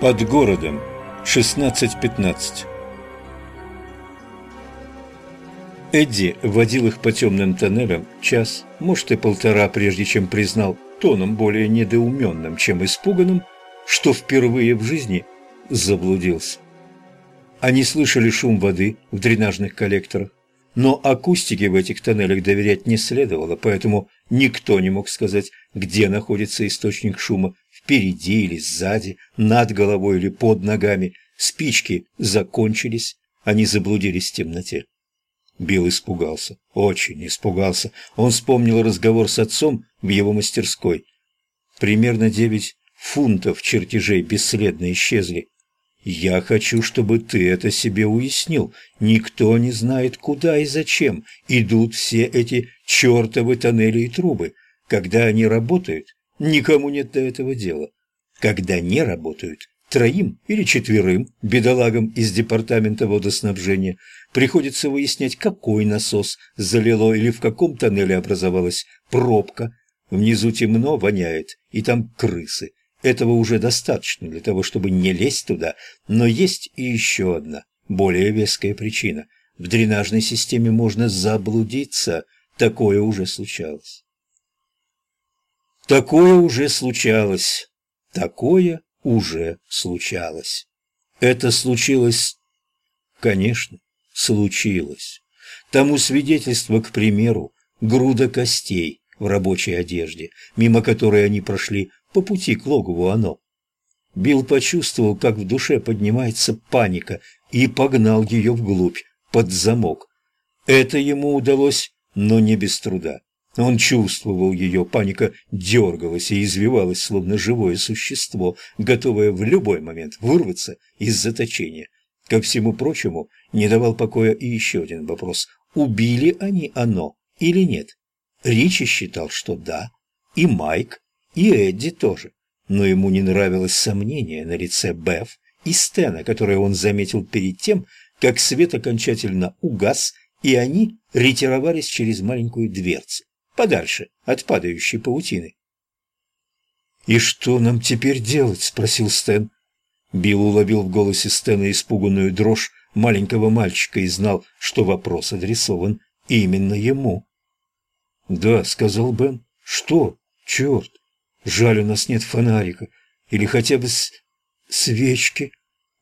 Под городом. 16.15. Эдди водил их по темным тоннелям час, может и полтора, прежде чем признал тоном более недоуменным, чем испуганным, что впервые в жизни заблудился. Они слышали шум воды в дренажных коллекторах, но акустике в этих тоннелях доверять не следовало, поэтому никто не мог сказать, где находится источник шума впереди или сзади, над головой или под ногами. Спички закончились, они заблудились в темноте. Билл испугался, очень испугался. Он вспомнил разговор с отцом в его мастерской. Примерно девять фунтов чертежей бесследно исчезли. «Я хочу, чтобы ты это себе уяснил. Никто не знает, куда и зачем идут все эти чертовы тоннели и трубы. Когда они работают, Никому нет до этого дела. Когда не работают, троим или четверым бедолагам из департамента водоснабжения приходится выяснять, какой насос залило или в каком тоннеле образовалась пробка. Внизу темно, воняет, и там крысы. Этого уже достаточно для того, чтобы не лезть туда, но есть и еще одна, более веская причина. В дренажной системе можно заблудиться, такое уже случалось. Такое уже случалось. Такое уже случалось. Это случилось... Конечно, случилось. Тому свидетельство, к примеру, груда костей в рабочей одежде, мимо которой они прошли по пути к логову оно. Билл почувствовал, как в душе поднимается паника, и погнал ее вглубь, под замок. Это ему удалось, но не без труда. Он чувствовал ее, паника дергалась и извивалась, словно живое существо, готовое в любой момент вырваться из заточения. Ко всему прочему, не давал покоя и еще один вопрос. Убили они оно или нет? Ричи считал, что да, и Майк, и Эдди тоже. Но ему не нравилось сомнение на лице Беф и Стена, которое он заметил перед тем, как свет окончательно угас, и они ретировались через маленькую дверцу подальше от падающей паутины. «И что нам теперь делать?» – спросил Стэн. Билл уловил в голосе Стэна испуганную дрожь маленького мальчика и знал, что вопрос адресован именно ему. «Да», – сказал Бен. «Что? Черт! Жаль, у нас нет фонарика. Или хотя бы с... свечки».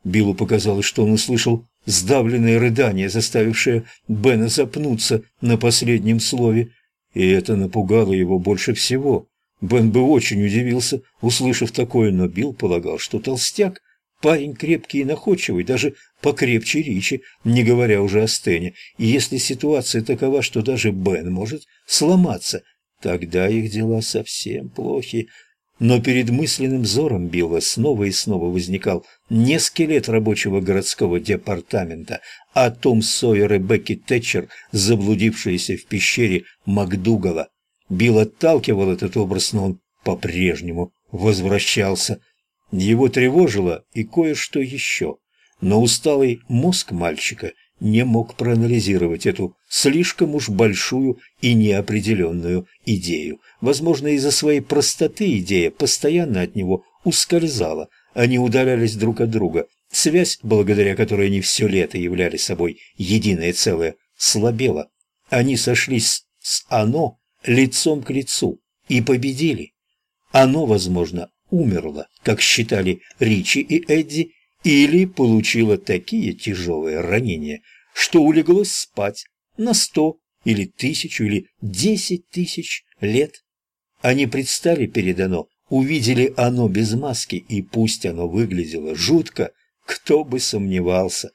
Биллу показалось, что он услышал сдавленное рыдание, заставившее Бена запнуться на последнем слове и это напугало его больше всего. Бен бы очень удивился, услышав такое, но Билл полагал, что толстяк – парень крепкий и находчивый, даже покрепче Ричи, не говоря уже о Стене. И если ситуация такова, что даже Бен может сломаться, тогда их дела совсем плохи. Но перед мысленным взором Билла снова и снова возникал не скелет рабочего городского департамента, а Том Сойер и Бекки Тэтчер, заблудившиеся в пещере Макдугала. Билл отталкивал этот образ, но он по-прежнему возвращался. Его тревожило и кое-что еще, но усталый мозг мальчика не мог проанализировать эту слишком уж большую и неопределенную идею. Возможно, из-за своей простоты идея постоянно от него ускользала, они удалялись друг от друга. Связь, благодаря которой они все лето являли собой единое целое, слабела. Они сошлись с «оно» лицом к лицу и победили. Оно, возможно, умерло, как считали Ричи и Эдди, или получило такие тяжелые ранения, что улеглось спать на сто или тысячу или десять тысяч лет. Они предстали перед оно, увидели оно без маски, и пусть оно выглядело жутко, кто бы сомневался.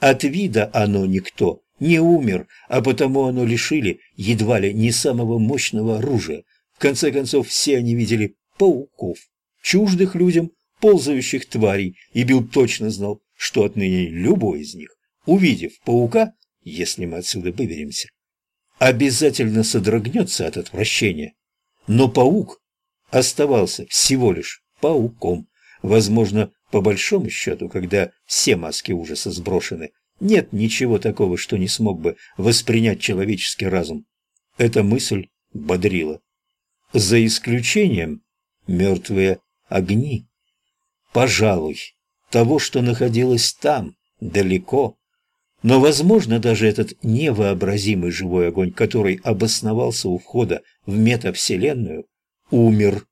От вида оно никто не умер, а потому оно лишили едва ли не самого мощного оружия. В конце концов, все они видели пауков, чуждых людям, ползающих тварей, и Билл точно знал, что отныне любой из них, увидев паука, если мы отсюда выберемся, обязательно содрогнется от отвращения. Но паук оставался всего лишь пауком. Возможно, по большому счету, когда все маски ужаса сброшены, нет ничего такого, что не смог бы воспринять человеческий разум. Эта мысль бодрила. За исключением мертвые огни. Пожалуй, того, что находилось там, далеко. Но, возможно, даже этот невообразимый живой огонь, который обосновался у входа в метавселенную, умер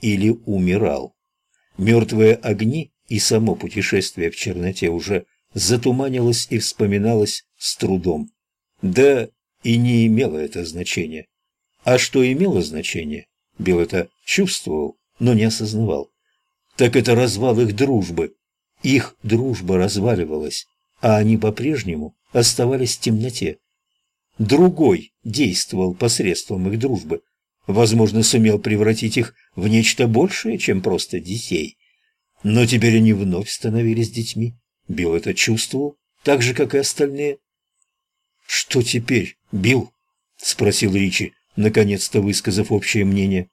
или умирал. Мертвые огни и само путешествие в черноте уже затуманилось и вспоминалось с трудом. Да и не имело это значения. А что имело значение, Билл это чувствовал, но не осознавал. Так это развал их дружбы. Их дружба разваливалась, а они по-прежнему оставались в темноте. Другой действовал посредством их дружбы, возможно, сумел превратить их в нечто большее, чем просто детей. Но теперь они вновь становились детьми. Билл это чувствовал, так же, как и остальные. «Что теперь, Билл?» — спросил Ричи, наконец-то высказав общее мнение.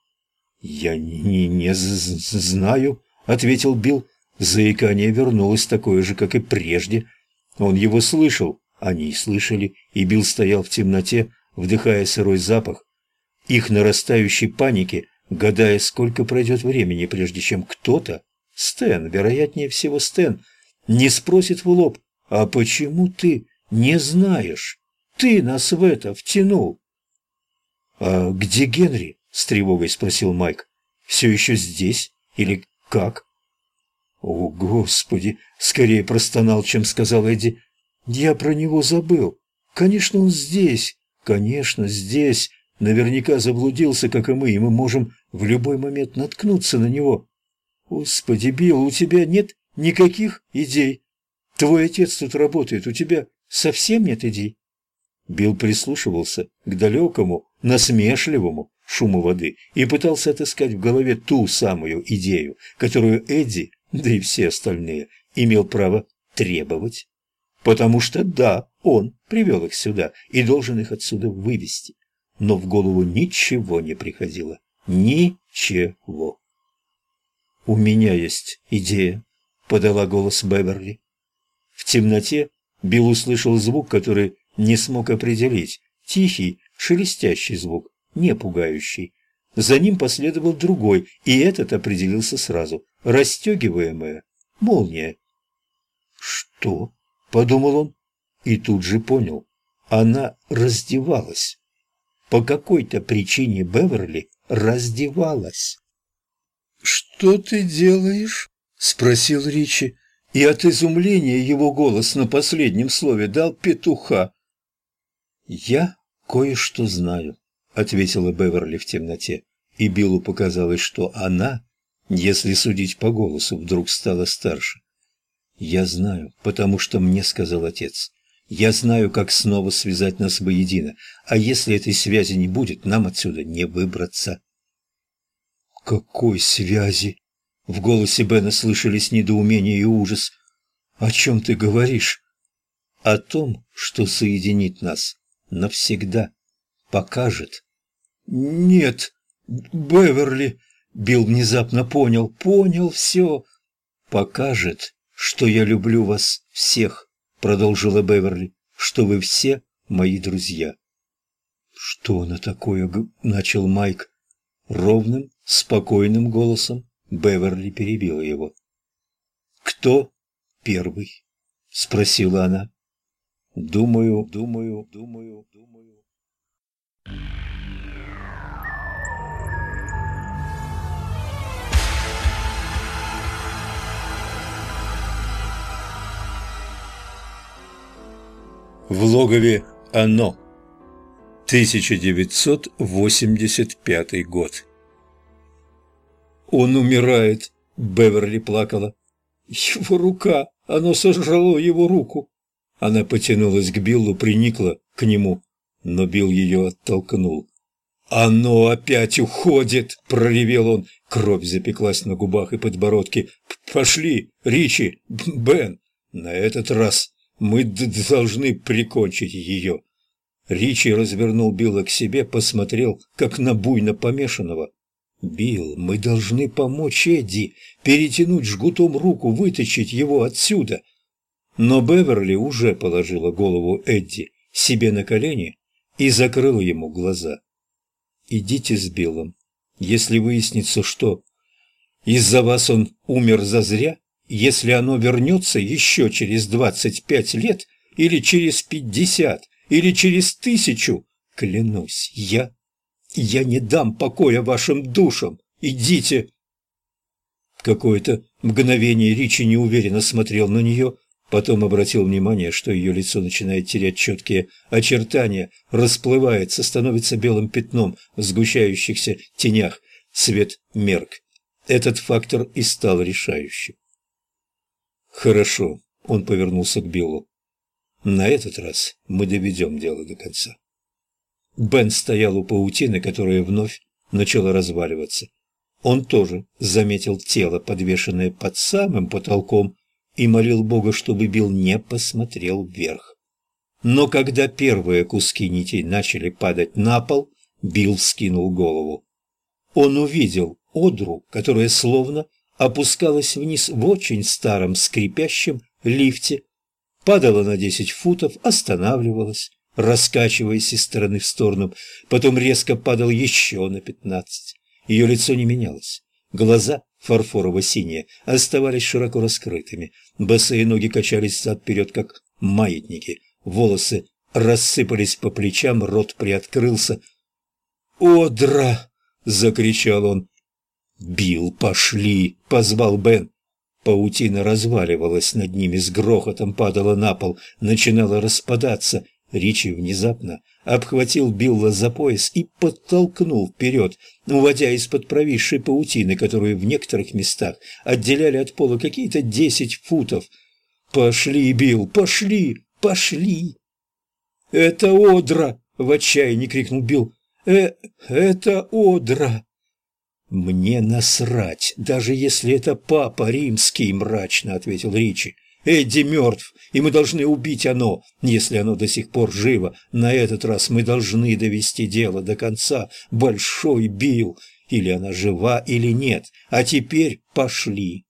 «Я не, не знаю», — ответил Билл. Заикание вернулось такое же, как и прежде. Он его слышал, они и слышали, и Билл стоял в темноте, вдыхая сырой запах. Их нарастающей паники, гадая, сколько пройдет времени, прежде чем кто-то, Стэн, вероятнее всего Стэн, не спросит в лоб, «А почему ты не знаешь? Ты нас в это втянул!» «А где Генри?» — с тревогой спросил Майк. «Все еще здесь? Или как?» «О, Господи!» — скорее простонал, чем сказал Эдди. «Я про него забыл. Конечно, он здесь. Конечно, здесь. Наверняка заблудился, как и мы, и мы можем в любой момент наткнуться на него. Господи, Билл, у тебя нет никаких идей. Твой отец тут работает, у тебя совсем нет идей?» Билл прислушивался к далекому, насмешливому шуму воды и пытался отыскать в голове ту самую идею, которую Эдди, да и все остальные, имел право требовать. Потому что да, он привел их сюда и должен их отсюда вывести. Но в голову ничего не приходило. Ничего. «У меня есть идея», — подала голос Беверли. В темноте Билл услышал звук, который не смог определить. Тихий, шелестящий звук, не пугающий. За ним последовал другой, и этот определился сразу. Расстегиваемая молния. «Что?» — подумал он, и тут же понял. Она раздевалась. По какой-то причине Беверли раздевалась. «Что ты делаешь?» — спросил Ричи, и от изумления его голос на последнем слове дал петуха. «Я кое-что знаю», — ответила Беверли в темноте, и Биллу показалось, что она, если судить по голосу, вдруг стала старше. «Я знаю, потому что мне сказал отец. Я знаю, как снова связать нас воедино, а если этой связи не будет, нам отсюда не выбраться». «Какой связи?» В голосе Бена слышались недоумение и ужас. «О чем ты говоришь?» «О том, что соединит нас навсегда, покажет». «Нет, Беверли!» Билл внезапно понял, понял все. «Покажет, что я люблю вас всех», — продолжила Беверли, — «что вы все мои друзья». «Что она такое?» — начал Майк. Ровным, спокойным голосом Беверли перебила его. «Кто первый?» — спросила она. «Думаю, думаю, думаю, думаю». В логове «Оно». 1985 год. «Он умирает», — Беверли плакала. «Его рука! Оно сожрало его руку!» Она потянулась к Биллу, приникла к нему, но Билл ее оттолкнул. «Оно опять уходит!» — проревел он. Кровь запеклась на губах и подбородке. «Пошли, Ричи, Бен! На этот раз мы должны прикончить ее!» Ричи развернул Билла к себе, посмотрел, как на буйно помешанного. «Билл, мы должны помочь Эдди, перетянуть жгутом руку, вытащить его отсюда». Но Беверли уже положила голову Эдди себе на колени и закрыла ему глаза. «Идите с Биллом. Если выяснится, что из-за вас он умер зазря, если оно вернется еще через двадцать пять лет, или через пятьдесят, или через тысячу, клянусь, я... я не дам покоя вашим душам. Идите!» Какое-то мгновение Ричи неуверенно смотрел на нее, потом обратил внимание, что ее лицо начинает терять четкие очертания, расплывается, становится белым пятном в сгущающихся тенях. Свет мерк. Этот фактор и стал решающим. «Хорошо», — он повернулся к Биллу. «На этот раз мы доведем дело до конца». Бен стоял у паутины, которая вновь начала разваливаться. Он тоже заметил тело, подвешенное под самым потолком, и молил Бога, чтобы Билл не посмотрел вверх. Но когда первые куски нитей начали падать на пол, Билл вскинул голову. Он увидел Одру, которая словно опускалась вниз в очень старом скрипящем лифте, падала на десять футов, останавливалась, раскачиваясь из стороны в сторону, потом резко падал еще на пятнадцать. Ее лицо не менялось. Глаза, фарфорово-синие, оставались широко раскрытыми. Босые ноги качались зад-вперед, как маятники. Волосы рассыпались по плечам, рот приоткрылся. «Одра!» — закричал он. «Билл, пошли!» — позвал Бен. Паутина разваливалась над ними, с грохотом падала на пол, начинала распадаться. Ричи внезапно обхватил Билла за пояс и подтолкнул вперед, уводя из-под провисшей паутины, которую в некоторых местах отделяли от пола какие-то десять футов. «Пошли, Билл, пошли, пошли!» «Это Одра!» — в отчаянии крикнул Билл. «Э, это Одра!» «Мне насрать, даже если это папа римский», — мрачно ответил Ричи. Эдди мертв, и мы должны убить оно, если оно до сих пор живо. На этот раз мы должны довести дело до конца. Большой Билл. Или она жива, или нет. А теперь пошли.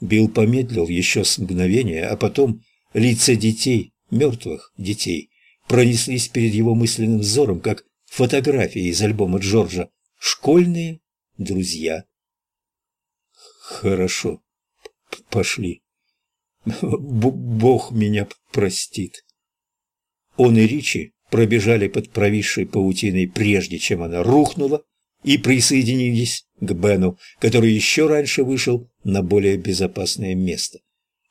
Билл помедлил еще с мгновения, а потом лица детей, мертвых детей, пронеслись перед его мысленным взором, как фотографии из альбома Джорджа. Школьные друзья. Хорошо, пошли. Бог меня простит. Он и Ричи пробежали под провисшей паутиной, прежде чем она рухнула, и присоединились к Бену, который еще раньше вышел на более безопасное место.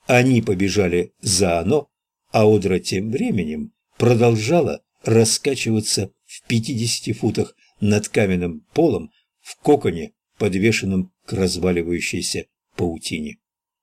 Они побежали за оно, а Одра тем временем продолжала раскачиваться в пятидесяти футах над каменным полом в коконе, подвешенном к разваливающейся паутине.